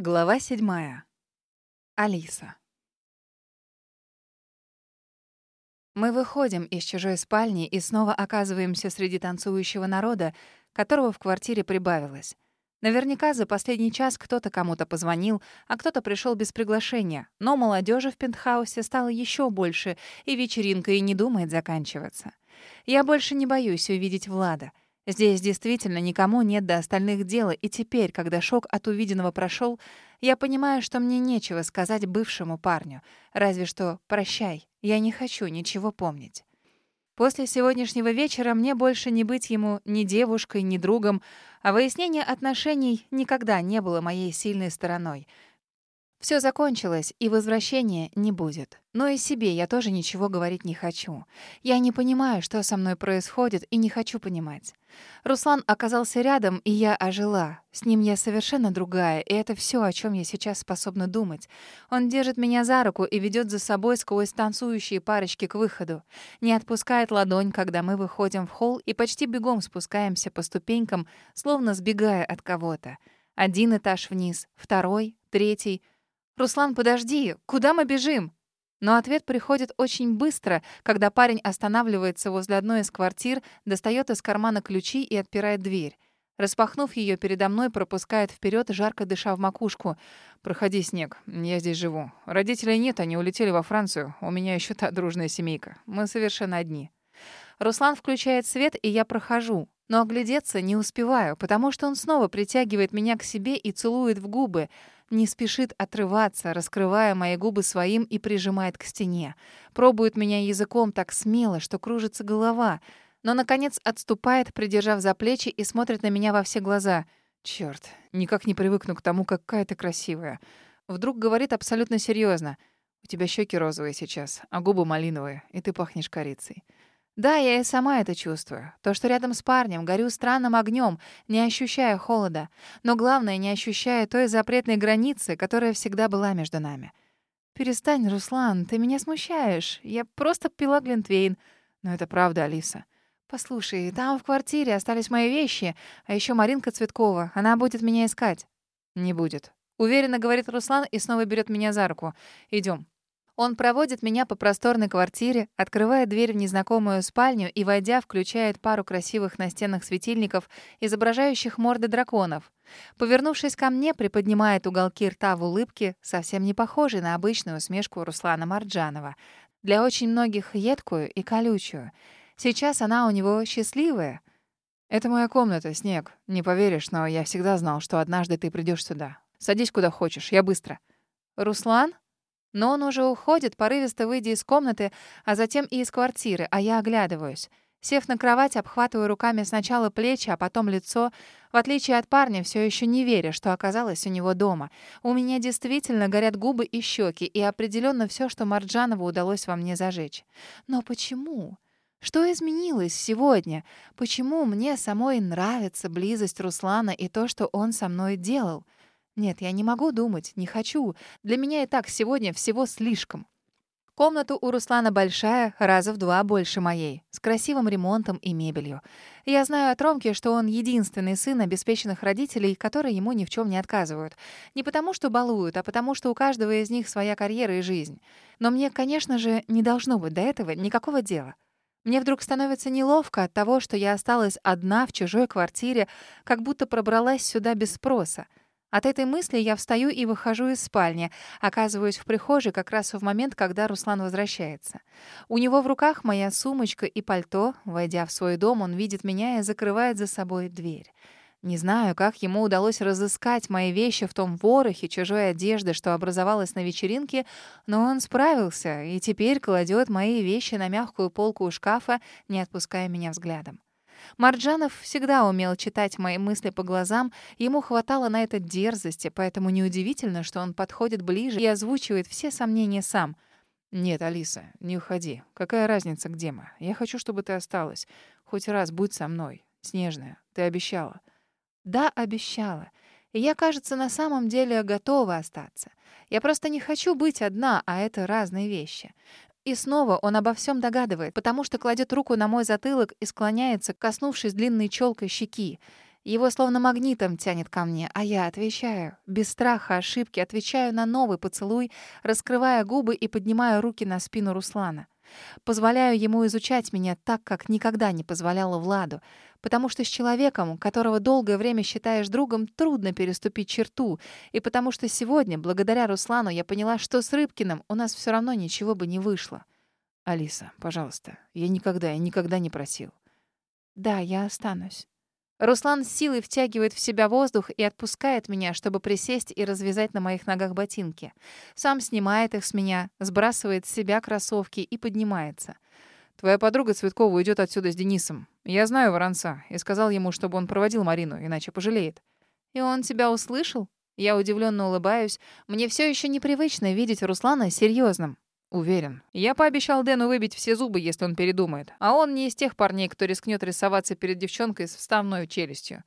Глава седьмая. Алиса. Мы выходим из чужой спальни и снова оказываемся среди танцующего народа, которого в квартире прибавилось. Наверняка за последний час кто-то кому-то позвонил, а кто-то пришел без приглашения, но молодежи в пентхаусе стало еще больше, и вечеринка и не думает заканчиваться. Я больше не боюсь увидеть Влада — Здесь действительно никому нет до остальных дела, и теперь, когда шок от увиденного прошел, я понимаю, что мне нечего сказать бывшему парню. Разве что «прощай, я не хочу ничего помнить». После сегодняшнего вечера мне больше не быть ему ни девушкой, ни другом, а выяснение отношений никогда не было моей сильной стороной — все закончилось, и возвращения не будет. Но и себе я тоже ничего говорить не хочу. Я не понимаю, что со мной происходит, и не хочу понимать. Руслан оказался рядом, и я ожила. С ним я совершенно другая, и это все, о чем я сейчас способна думать. Он держит меня за руку и ведет за собой сквозь танцующие парочки к выходу. Не отпускает ладонь, когда мы выходим в холл и почти бегом спускаемся по ступенькам, словно сбегая от кого-то. Один этаж вниз, второй, третий — «Руслан, подожди! Куда мы бежим?» Но ответ приходит очень быстро, когда парень останавливается возле одной из квартир, достает из кармана ключи и отпирает дверь. Распахнув ее передо мной, пропускает вперед, жарко дыша в макушку. «Проходи, Снег, я здесь живу. Родителей нет, они улетели во Францию. У меня еще та дружная семейка. Мы совершенно одни». Руслан включает свет, и я прохожу. Но оглядеться не успеваю, потому что он снова притягивает меня к себе и целует в губы — не спешит отрываться, раскрывая мои губы своим и прижимает к стене. Пробует меня языком так смело, что кружится голова, но, наконец, отступает, придержав за плечи и смотрит на меня во все глаза. Черт, никак не привыкну к тому, какая ты красивая. Вдруг говорит абсолютно серьезно. У тебя щеки розовые сейчас, а губы малиновые, и ты пахнешь корицей. Да, я и сама это чувствую. То, что рядом с парнем горю странным огнем, не ощущая холода. Но главное, не ощущая той запретной границы, которая всегда была между нами. «Перестань, Руслан, ты меня смущаешь. Я просто пила Глинтвейн». Но это правда, Алиса. «Послушай, там в квартире остались мои вещи, а еще Маринка Цветкова. Она будет меня искать». «Не будет», — уверенно говорит Руслан и снова берет меня за руку. Идем. Он проводит меня по просторной квартире, открывает дверь в незнакомую спальню и, войдя, включает пару красивых настенных светильников, изображающих морды драконов. Повернувшись ко мне, приподнимает уголки рта в улыбке, совсем не похожей на обычную усмешку Руслана Марджанова. Для очень многих едкую и колючую. Сейчас она у него счастливая. «Это моя комната, Снег. Не поверишь, но я всегда знал, что однажды ты придешь сюда. Садись куда хочешь, я быстро». «Руслан?» Но он уже уходит, порывисто выйдя из комнаты, а затем и из квартиры, а я оглядываюсь. Сев на кровать, обхватываю руками сначала плечи, а потом лицо, в отличие от парня, все еще не веря, что оказалось у него дома. У меня действительно горят губы и щеки, и определенно все, что Марджанову удалось во мне зажечь. Но почему? Что изменилось сегодня? Почему мне самой нравится близость Руслана и то, что он со мной делал? Нет, я не могу думать, не хочу. Для меня и так сегодня всего слишком. Комната у Руслана большая, раза в два больше моей, с красивым ремонтом и мебелью. Я знаю от Ромки, что он единственный сын обеспеченных родителей, которые ему ни в чем не отказывают. Не потому, что балуют, а потому, что у каждого из них своя карьера и жизнь. Но мне, конечно же, не должно быть до этого никакого дела. Мне вдруг становится неловко от того, что я осталась одна в чужой квартире, как будто пробралась сюда без спроса. От этой мысли я встаю и выхожу из спальни, оказываюсь в прихожей как раз в момент, когда Руслан возвращается. У него в руках моя сумочка и пальто. Войдя в свой дом, он видит меня и закрывает за собой дверь. Не знаю, как ему удалось разыскать мои вещи в том ворохе чужой одежды, что образовалось на вечеринке, но он справился и теперь кладет мои вещи на мягкую полку у шкафа, не отпуская меня взглядом. Марджанов всегда умел читать мои мысли по глазам, ему хватало на это дерзости, поэтому неудивительно, что он подходит ближе и озвучивает все сомнения сам. «Нет, Алиса, не уходи. Какая разница, где мы? Я хочу, чтобы ты осталась. Хоть раз будь со мной. Снежная, ты обещала». «Да, обещала. И я, кажется, на самом деле готова остаться. Я просто не хочу быть одна, а это разные вещи. И снова он обо всем догадывает, потому что кладет руку на мой затылок и склоняется, коснувшись длинной челкой щеки. Его словно магнитом тянет ко мне, а я отвечаю. Без страха ошибки отвечаю на новый поцелуй, раскрывая губы и поднимая руки на спину Руслана. Позволяю ему изучать меня так, как никогда не позволяла Владу. Потому что с человеком, которого долгое время считаешь другом, трудно переступить черту. И потому что сегодня, благодаря Руслану, я поняла, что с Рыбкиным у нас все равно ничего бы не вышло. «Алиса, пожалуйста, я никогда и никогда не просил». «Да, я останусь». Руслан с силой втягивает в себя воздух и отпускает меня, чтобы присесть и развязать на моих ногах ботинки. Сам снимает их с меня, сбрасывает с себя кроссовки и поднимается. «Твоя подруга Цветкова уйдет отсюда с Денисом. Я знаю Воронца и сказал ему, чтобы он проводил Марину, иначе пожалеет». «И он тебя услышал?» Я удивленно улыбаюсь. Мне все еще непривычно видеть Руслана серьезным. Уверен. Я пообещал Дэну выбить все зубы, если он передумает. А он не из тех парней, кто рискнет рисоваться перед девчонкой с вставной челюстью.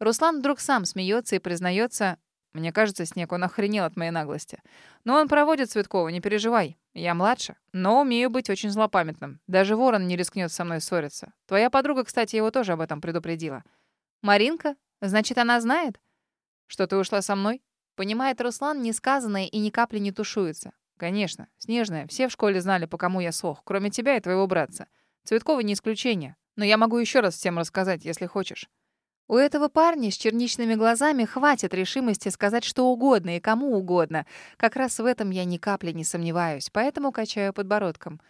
Руслан вдруг сам смеется и признается, мне кажется, Снег, он охренел от моей наглости. Но он проводит Цветкова, не переживай. Я младше, но умею быть очень злопамятным. Даже ворон не рискнет со мной ссориться. Твоя подруга, кстати, его тоже об этом предупредила. Маринка? Значит, она знает? Что ты ушла со мной? Понимает Руслан несказанное и ни капли не тушуется. Конечно. Снежная. Все в школе знали, по кому я сох, кроме тебя и твоего братца. Цветкова не исключение. Но я могу еще раз всем рассказать, если хочешь. У этого парня с черничными глазами хватит решимости сказать что угодно и кому угодно. Как раз в этом я ни капли не сомневаюсь, поэтому качаю подбородком.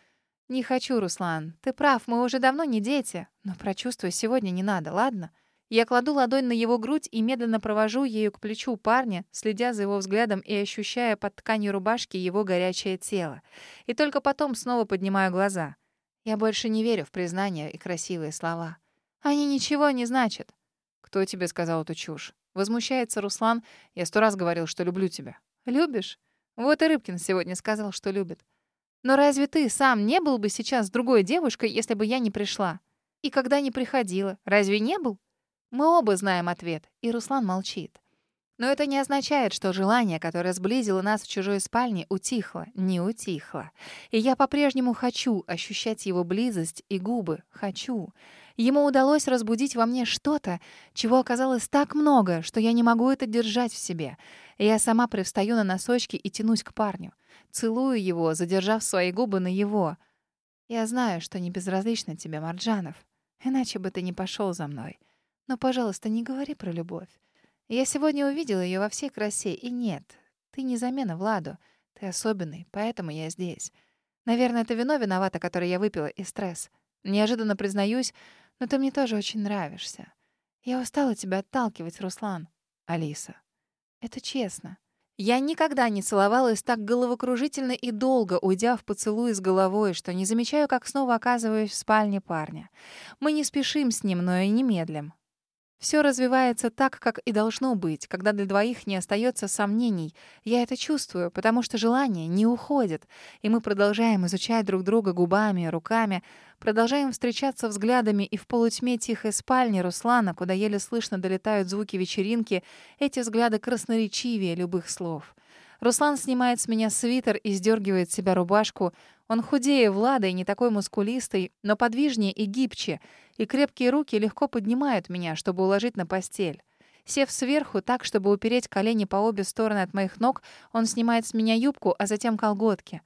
«Не хочу, Руслан. Ты прав, мы уже давно не дети. Но прочувствуй сегодня не надо, ладно?» Я кладу ладонь на его грудь и медленно провожу ею к плечу парня, следя за его взглядом и ощущая под тканью рубашки его горячее тело. И только потом снова поднимаю глаза. Я больше не верю в признания и красивые слова. Они ничего не значат. «Кто тебе сказал эту чушь?» Возмущается Руслан. «Я сто раз говорил, что люблю тебя». «Любишь?» Вот и Рыбкин сегодня сказал, что любит. Но разве ты сам не был бы сейчас с другой девушкой, если бы я не пришла? И когда не приходила, разве не был? Мы оба знаем ответ, и Руслан молчит. Но это не означает, что желание, которое сблизило нас в чужой спальне, утихло, не утихло. И я по-прежнему хочу ощущать его близость и губы. Хочу. Ему удалось разбудить во мне что-то, чего оказалось так много, что я не могу это держать в себе. И я сама привстаю на носочки и тянусь к парню. Целую его, задержав свои губы на его. Я знаю, что не безразлично тебе, Марджанов. Иначе бы ты не пошел за мной. Но, пожалуйста, не говори про любовь. Я сегодня увидела ее во всей красе, и нет, ты не замена Владу. Ты особенный, поэтому я здесь. Наверное, это вино виновато, которое я выпила, и стресс. Неожиданно признаюсь, но ты мне тоже очень нравишься. Я устала тебя отталкивать, Руслан. Алиса. Это честно. Я никогда не целовалась так головокружительно и долго, уйдя в поцелуй с головой, что не замечаю, как снова оказываюсь в спальне парня. Мы не спешим с ним, но и не медлим. Все развивается так, как и должно быть, когда для двоих не остается сомнений. Я это чувствую, потому что желание не уходит, и мы продолжаем изучать друг друга губами, руками, продолжаем встречаться взглядами, и в полутьме тихой спальни Руслана, куда еле слышно долетают звуки вечеринки, эти взгляды красноречивее любых слов. Руслан снимает с меня свитер и сдергивает с себя рубашку. Он худее Влада и не такой мускулистый, но подвижнее и гибче, и крепкие руки легко поднимают меня, чтобы уложить на постель. Сев сверху так, чтобы упереть колени по обе стороны от моих ног, он снимает с меня юбку, а затем колготки.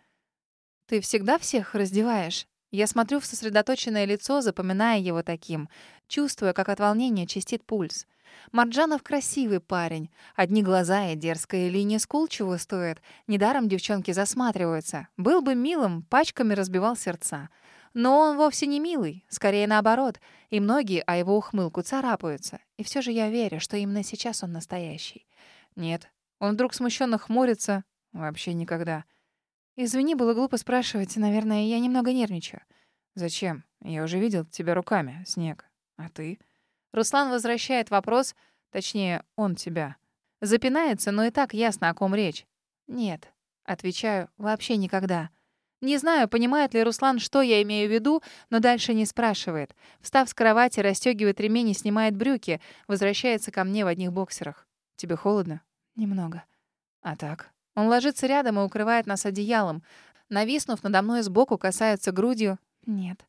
«Ты всегда всех раздеваешь?» Я смотрю в сосредоточенное лицо, запоминая его таким, чувствуя, как от волнения чистит пульс. Марджанов красивый парень. Одни глаза и дерзкая линия скул чего стоят. Недаром девчонки засматриваются. Был бы милым, пачками разбивал сердца. Но он вовсе не милый, скорее наоборот. И многие о его ухмылку царапаются. И все же я верю, что именно сейчас он настоящий. Нет. Он вдруг смущенно хмурится. Вообще никогда. Извини, было глупо спрашивать. Наверное, я немного нервничаю. Зачем? Я уже видел тебя руками, Снег. А ты? Руслан возвращает вопрос, точнее, он тебя. Запинается, но и так ясно, о ком речь. «Нет», — отвечаю, — «вообще никогда». Не знаю, понимает ли Руслан, что я имею в виду, но дальше не спрашивает. Встав с кровати, расстегивает ремень и снимает брюки, возвращается ко мне в одних боксерах. «Тебе холодно?» «Немного». «А так?» Он ложится рядом и укрывает нас одеялом. Нависнув надо мной сбоку, касается грудью. «Нет».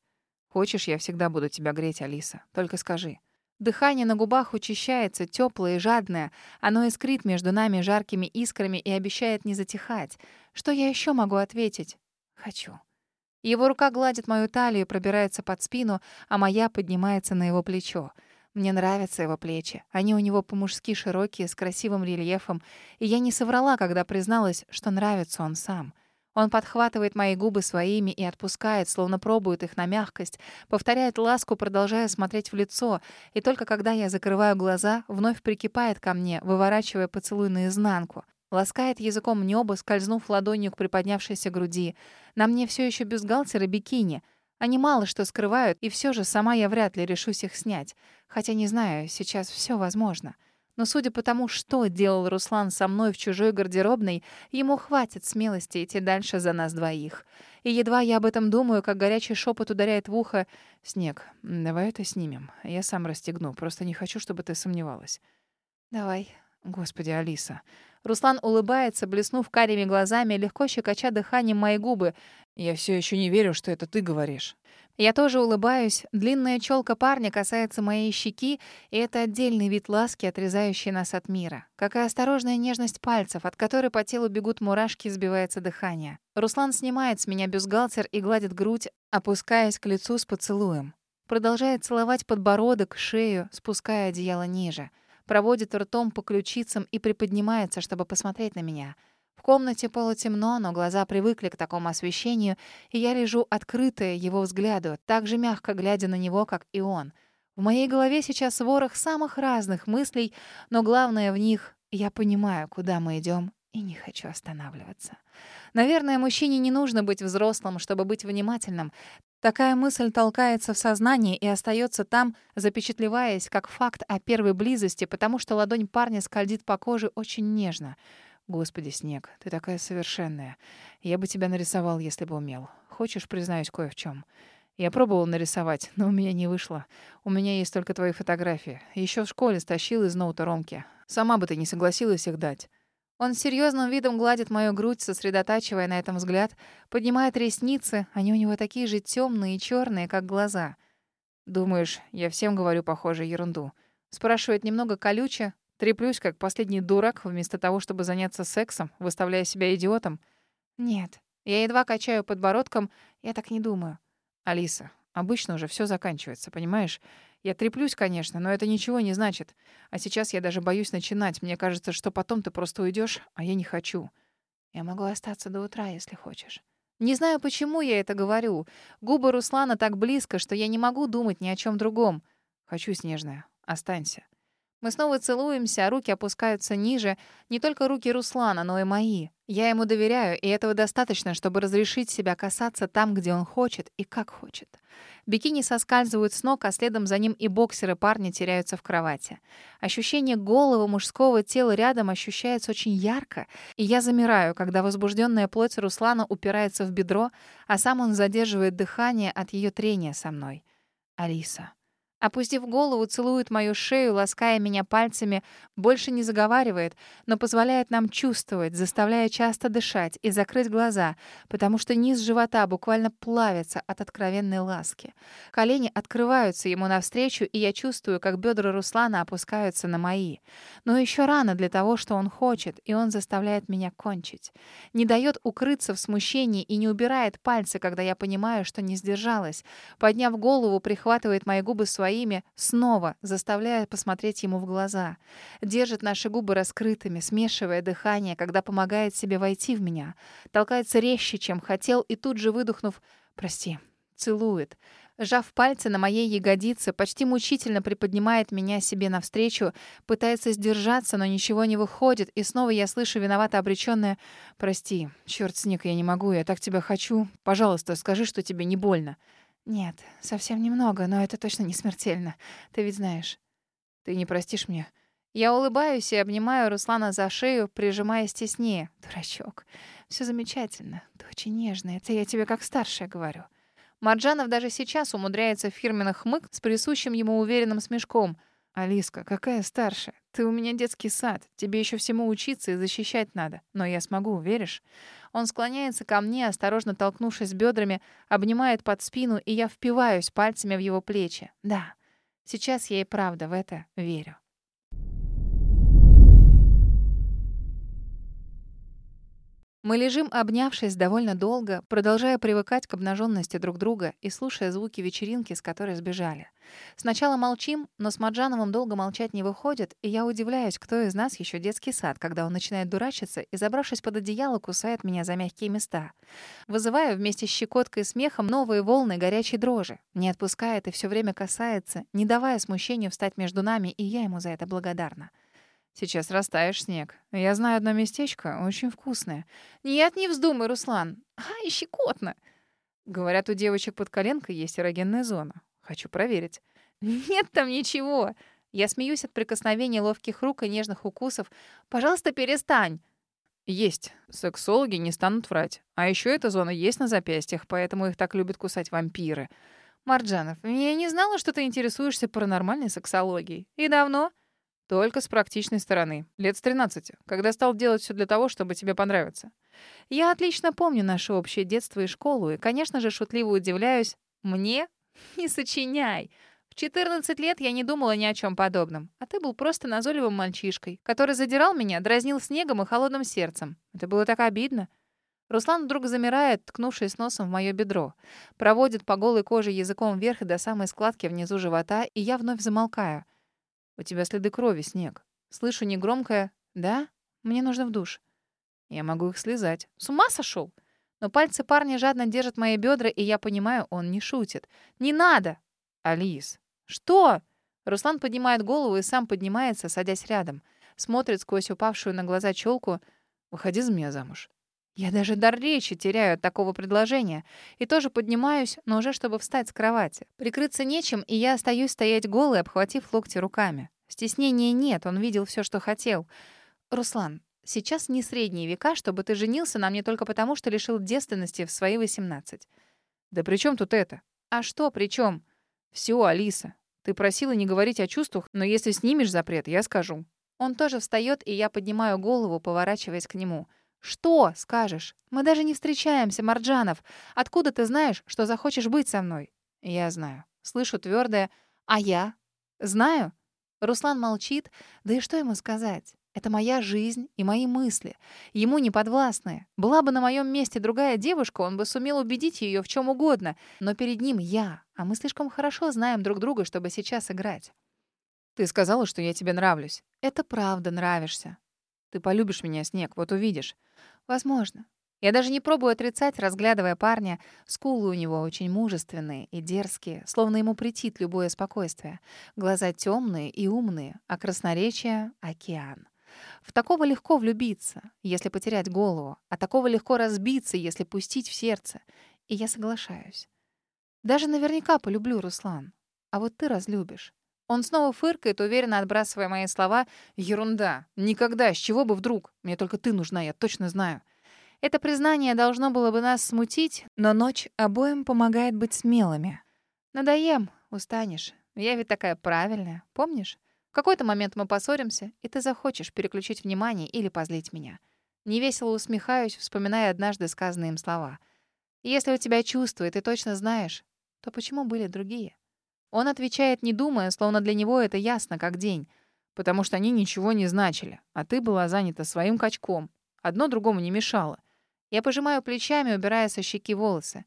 «Хочешь, я всегда буду тебя греть, Алиса. Только скажи». Дыхание на губах учащается, теплое и жадное. Оно искрит между нами жаркими искрами и обещает не затихать. Что я еще могу ответить? Хочу. Его рука гладит мою талию, пробирается под спину, а моя поднимается на его плечо. Мне нравятся его плечи. Они у него по-мужски широкие, с красивым рельефом. И я не соврала, когда призналась, что нравится он сам. Он подхватывает мои губы своими и отпускает, словно пробует их на мягкость, повторяет ласку, продолжая смотреть в лицо, и только когда я закрываю глаза, вновь прикипает ко мне, выворачивая поцелуй наизнанку. Ласкает языком небо, скользнув ладонью к приподнявшейся груди. На мне все еще бюстгальтер и бикини. Они мало что скрывают, и все же сама я вряд ли решусь их снять. Хотя не знаю, сейчас все возможно. Но судя по тому, что делал Руслан со мной в чужой гардеробной, ему хватит смелости идти дальше за нас двоих. И едва я об этом думаю, как горячий шепот ударяет в ухо. «Снег, давай это снимем. Я сам расстегну. Просто не хочу, чтобы ты сомневалась». «Давай». Господи, Алиса. Руслан улыбается, блеснув карими глазами, легко щекоча дыханием мои губы. «Я все еще не верю, что это ты говоришь». Я тоже улыбаюсь. Длинная челка парня касается моей щеки, и это отдельный вид ласки, отрезающий нас от мира. Какая осторожная нежность пальцев, от которой по телу бегут мурашки, сбивается дыхание. Руслан снимает с меня бюстгальтер и гладит грудь, опускаясь к лицу с поцелуем. Продолжает целовать подбородок, шею, спуская одеяло ниже. Проводит ртом по ключицам и приподнимается, чтобы посмотреть на меня — в комнате полутемно, но глаза привыкли к такому освещению, и я лежу открытая его взгляду, так же мягко глядя на него, как и он. В моей голове сейчас ворох самых разных мыслей, но главное в них — я понимаю, куда мы идем, и не хочу останавливаться. Наверное, мужчине не нужно быть взрослым, чтобы быть внимательным. Такая мысль толкается в сознании и остается там, запечатлеваясь как факт о первой близости, потому что ладонь парня скользит по коже очень нежно — Господи, Снег, ты такая совершенная. Я бы тебя нарисовал, если бы умел. Хочешь, признаюсь кое в чем. Я пробовал нарисовать, но у меня не вышло. У меня есть только твои фотографии. Еще в школе стащил из ноута Ромки. Сама бы ты не согласилась их дать. Он с серьезным видом гладит мою грудь, сосредотачивая на этом взгляд, поднимает ресницы, они у него такие же темные и черные, как глаза. Думаешь, я всем говорю похожую ерунду? Спрашивает немного колюче, Треплюсь, как последний дурак, вместо того, чтобы заняться сексом, выставляя себя идиотом? Нет. Я едва качаю подбородком. Я так не думаю. Алиса, обычно уже все заканчивается, понимаешь? Я треплюсь, конечно, но это ничего не значит. А сейчас я даже боюсь начинать. Мне кажется, что потом ты просто уйдешь, а я не хочу. Я могу остаться до утра, если хочешь. Не знаю, почему я это говорю. Губы Руслана так близко, что я не могу думать ни о чем другом. Хочу, Снежная, останься. Мы снова целуемся, а руки опускаются ниже. Не только руки Руслана, но и мои. Я ему доверяю, и этого достаточно, чтобы разрешить себя касаться там, где он хочет и как хочет. Бикини соскальзывают с ног, а следом за ним и боксеры парня теряются в кровати. Ощущение голого мужского тела рядом ощущается очень ярко, и я замираю, когда возбужденная плоть Руслана упирается в бедро, а сам он задерживает дыхание от ее трения со мной. Алиса. Опустив голову, целует мою шею, лаская меня пальцами, больше не заговаривает, но позволяет нам чувствовать, заставляя часто дышать и закрыть глаза, потому что низ живота буквально плавится от откровенной ласки. Колени открываются ему навстречу, и я чувствую, как бедра Руслана опускаются на мои. Но еще рано для того, что он хочет, и он заставляет меня кончить. Не дает укрыться в смущении и не убирает пальцы, когда я понимаю, что не сдержалась. Подняв голову, прихватывает мои губы своей своими, снова заставляя посмотреть ему в глаза. Держит наши губы раскрытыми, смешивая дыхание, когда помогает себе войти в меня. Толкается резче, чем хотел, и тут же выдохнув «Прости», целует. Сжав пальцы на моей ягодице, почти мучительно приподнимает меня себе навстречу, пытается сдержаться, но ничего не выходит, и снова я слышу виновато обречённое «Прости, чёрт, Снег, я не могу, я так тебя хочу. Пожалуйста, скажи, что тебе не больно». «Нет, совсем немного, но это точно не смертельно. Ты ведь знаешь». «Ты не простишь мне?» Я улыбаюсь и обнимаю Руслана за шею, прижимаясь теснее. «Дурачок, все замечательно. Ты очень нежная. Это я тебе как старшая говорю». Марджанов даже сейчас умудряется фирменно хмык с присущим ему уверенным смешком. «Алиска, какая старшая? Ты у меня детский сад. Тебе еще всему учиться и защищать надо. Но я смогу, веришь?» Он склоняется ко мне, осторожно толкнувшись бедрами, обнимает под спину, и я впиваюсь пальцами в его плечи. Да, Сейчас я и правда в это верю. Мы лежим, обнявшись довольно долго, продолжая привыкать к обнаженности друг друга и слушая звуки вечеринки, с которой сбежали. Сначала молчим, но с Маджановым долго молчать не выходит, и я удивляюсь, кто из нас еще детский сад, когда он начинает дурачиться и, забравшись под одеяло, кусает меня за мягкие места. Вызываю вместе с щекоткой и смехом новые волны горячей дрожи. Не отпускает и все время касается, не давая смущению встать между нами, и я ему за это благодарна. Сейчас растаешь снег. Я знаю одно местечко, очень вкусное. Нет, не вздумай, Руслан. Ай, щекотно. Говорят, у девочек под коленкой есть эрогенная зона. Хочу проверить. Нет там ничего. Я смеюсь от прикосновения ловких рук и нежных укусов. Пожалуйста, перестань. Есть. Сексологи не станут врать. А еще эта зона есть на запястьях, поэтому их так любят кусать вампиры. Марджанов, я не знала, что ты интересуешься паранормальной сексологией. И давно? Только с практичной стороны. Лет с 13, когда стал делать все для того, чтобы тебе понравиться. Я отлично помню наше общее детство и школу, и, конечно же, шутливо удивляюсь. Мне? Не сочиняй. В 14 лет я не думала ни о чем подобном. А ты был просто назойливым мальчишкой, который задирал меня, дразнил снегом и холодным сердцем. Это было так обидно. Руслан вдруг замирает, ткнувшись носом в мое бедро. Проводит по голой коже языком вверх и до самой складки внизу живота, и я вновь замолкаю — у тебя следы крови, Снег. Слышу негромкое «Да? Мне нужно в душ». Я могу их слезать. С ума сошел? Но пальцы парня жадно держат мои бедра, и я понимаю, он не шутит. «Не надо!» «Алис!» «Что?» Руслан поднимает голову и сам поднимается, садясь рядом. Смотрит сквозь упавшую на глаза челку. «Выходи за меня замуж». Я даже дар речи теряю от такого предложения. И тоже поднимаюсь, но уже чтобы встать с кровати. Прикрыться нечем, и я остаюсь стоять голой, обхватив локти руками. Стеснения нет, он видел все, что хотел. «Руслан, сейчас не средние века, чтобы ты женился на мне только потому, что лишил девственности в свои 18. Да при чем тут это? А что при чем? Все, Алиса. Ты просила не говорить о чувствах, но если снимешь запрет, я скажу. Он тоже встает, и я поднимаю голову, поворачиваясь к нему. «Что?» — скажешь. «Мы даже не встречаемся, Марджанов. Откуда ты знаешь, что захочешь быть со мной?» «Я знаю». Слышу твердое «А я?» «Знаю?» Руслан молчит. Да и что ему сказать? Это моя жизнь и мои мысли. Ему не подвластные. Была бы на моем месте другая девушка, он бы сумел убедить ее в чем угодно. Но перед ним я, а мы слишком хорошо знаем друг друга, чтобы сейчас играть. Ты сказала, что я тебе нравлюсь. Это правда, нравишься. Ты полюбишь меня, Снег, вот увидишь. Возможно. Я даже не пробую отрицать, разглядывая парня. Скулы у него очень мужественные и дерзкие, словно ему претит любое спокойствие. Глаза темные и умные, а красноречие — океан. В такого легко влюбиться, если потерять голову, а такого легко разбиться, если пустить в сердце. И я соглашаюсь. Даже наверняка полюблю, Руслан. А вот ты разлюбишь. Он снова фыркает, уверенно отбрасывая мои слова. «Ерунда! Никогда! С чего бы вдруг? Мне только ты нужна, я точно знаю». Это признание должно было бы нас смутить, но ночь обоим помогает быть смелыми. Надоем, устанешь. Я ведь такая правильная, помнишь? В какой-то момент мы поссоримся, и ты захочешь переключить внимание или позлить меня. Невесело усмехаюсь, вспоминая однажды сказанные им слова. Если у тебя чувства, и ты точно знаешь, то почему были другие? Он отвечает, не думая, словно для него это ясно, как день. Потому что они ничего не значили, а ты была занята своим качком. Одно другому не мешало. Я пожимаю плечами, убирая со щеки волосы.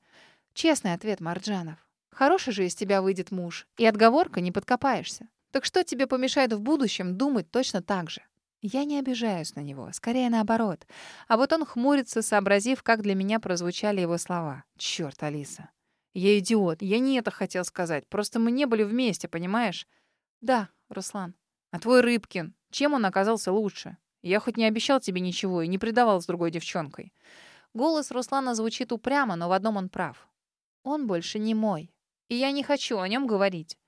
Честный ответ, Марджанов. Хороший же из тебя выйдет муж, и отговорка не подкопаешься. Так что тебе помешает в будущем думать точно так же? Я не обижаюсь на него, скорее наоборот. А вот он хмурится, сообразив, как для меня прозвучали его слова. Черт, Алиса. Я идиот. Я не это хотел сказать. Просто мы не были вместе, понимаешь? Да, Руслан. А твой Рыбкин, чем он оказался лучше? Я хоть не обещал тебе ничего и не предавал с другой девчонкой. Голос Руслана звучит упрямо, но в одном он прав. Он больше не мой. И я не хочу о нем говорить.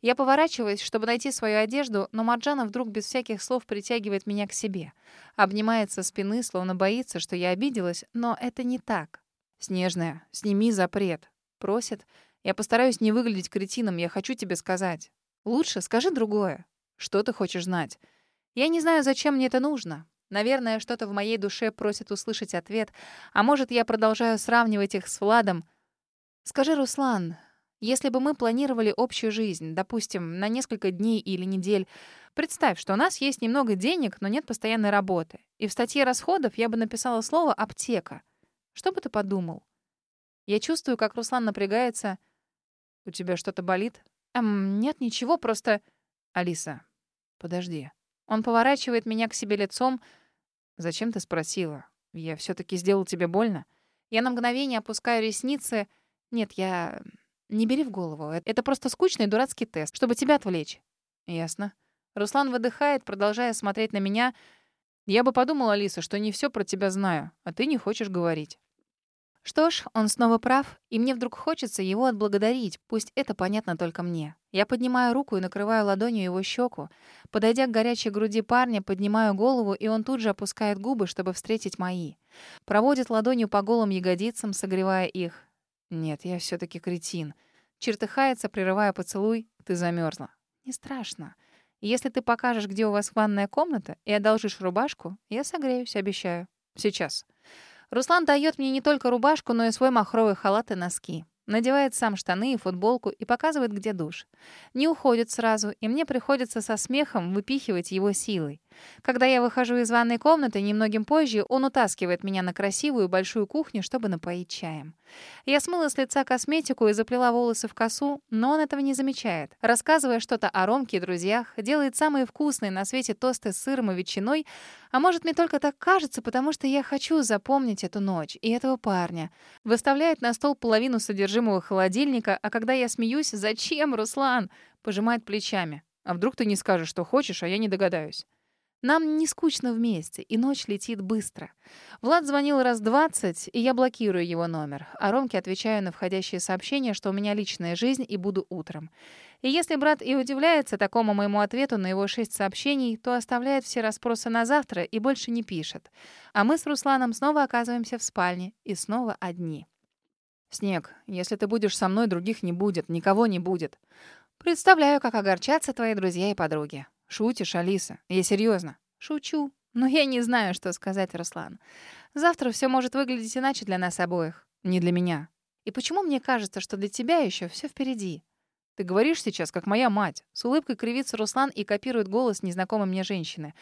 Я поворачиваюсь, чтобы найти свою одежду, но Марджана вдруг без всяких слов притягивает меня к себе. Обнимает со спины, словно боится, что я обиделась, но это не так. «Снежная, сними запрет просит. Я постараюсь не выглядеть кретином, я хочу тебе сказать. Лучше скажи другое. Что ты хочешь знать? Я не знаю, зачем мне это нужно. Наверное, что-то в моей душе просит услышать ответ. А может, я продолжаю сравнивать их с Владом. Скажи, Руслан, Если бы мы планировали общую жизнь, допустим, на несколько дней или недель, представь, что у нас есть немного денег, но нет постоянной работы. И в статье расходов я бы написала слово «аптека». Что бы ты подумал? Я чувствую, как Руслан напрягается. «У тебя что-то болит?» «Эм, нет, ничего, просто...» «Алиса, подожди». Он поворачивает меня к себе лицом. «Зачем ты спросила? Я все таки сделал тебе больно?» Я на мгновение опускаю ресницы. «Нет, я... Не бери в голову. Это просто скучный дурацкий тест, чтобы тебя отвлечь». «Ясно». Руслан выдыхает, продолжая смотреть на меня. «Я бы подумала, Алиса, что не все про тебя знаю, а ты не хочешь говорить». Что ж, он снова прав, и мне вдруг хочется его отблагодарить, пусть это понятно только мне. Я поднимаю руку и накрываю ладонью его щеку. Подойдя к горячей груди парня, поднимаю голову, и он тут же опускает губы, чтобы встретить мои. Проводит ладонью по голым ягодицам, согревая их. Нет, я все таки кретин. Чертыхается, прерывая поцелуй. Ты замерзла. Не страшно. Если ты покажешь, где у вас ванная комната, и одолжишь рубашку, я согреюсь, обещаю. Сейчас. Руслан дает мне не только рубашку, но и свой махровый халат и носки. Надевает сам штаны и футболку и показывает, где душ. Не уходит сразу, и мне приходится со смехом выпихивать его силой. Когда я выхожу из ванной комнаты, немногим позже он утаскивает меня на красивую большую кухню, чтобы напоить чаем. Я смыла с лица косметику и заплела волосы в косу, но он этого не замечает. Рассказывая что-то о Ромке и друзьях, делает самые вкусные на свете тосты с сыром и ветчиной, а может, мне только так кажется, потому что я хочу запомнить эту ночь и этого парня. Выставляет на стол половину содержимого холодильника, а когда я смеюсь, «Зачем, Руслан?» пожимает плечами. «А вдруг ты не скажешь, что хочешь, а я не догадаюсь?» Нам не скучно вместе, и ночь летит быстро. Влад звонил раз двадцать, и я блокирую его номер. А Ромке отвечаю на входящие сообщения, что у меня личная жизнь, и буду утром. И если брат и удивляется такому моему ответу на его шесть сообщений, то оставляет все расспросы на завтра и больше не пишет. А мы с Русланом снова оказываемся в спальне, и снова одни. «Снег, если ты будешь со мной, других не будет, никого не будет. Представляю, как огорчатся твои друзья и подруги. Шутишь, Алиса? Я серьезно. Шучу. Но я не знаю, что сказать, Руслан. Завтра все может выглядеть иначе для нас обоих. Не для меня. И почему мне кажется, что для тебя еще все впереди? Ты говоришь сейчас, как моя мать. С улыбкой кривится Руслан и копирует голос незнакомой мне женщины.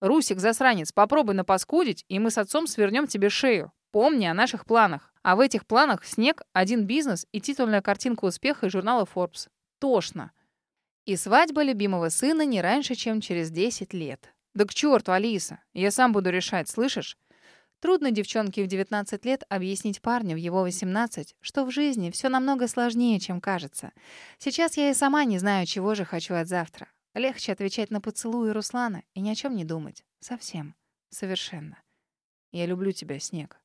«Русик, засранец, попробуй напаскудить, и мы с отцом свернем тебе шею. Помни о наших планах. А в этих планах снег, один бизнес и титульная картинка успеха из журнала Forbes. Тошно. И свадьба любимого сына не раньше, чем через 10 лет. Да к черту, Алиса. Я сам буду решать, слышишь? Трудно девчонке в 19 лет объяснить парню в его 18, что в жизни все намного сложнее, чем кажется. Сейчас я и сама не знаю, чего же хочу от завтра. Легче отвечать на поцелуи Руслана и ни о чем не думать. Совсем. Совершенно. Я люблю тебя, Снег.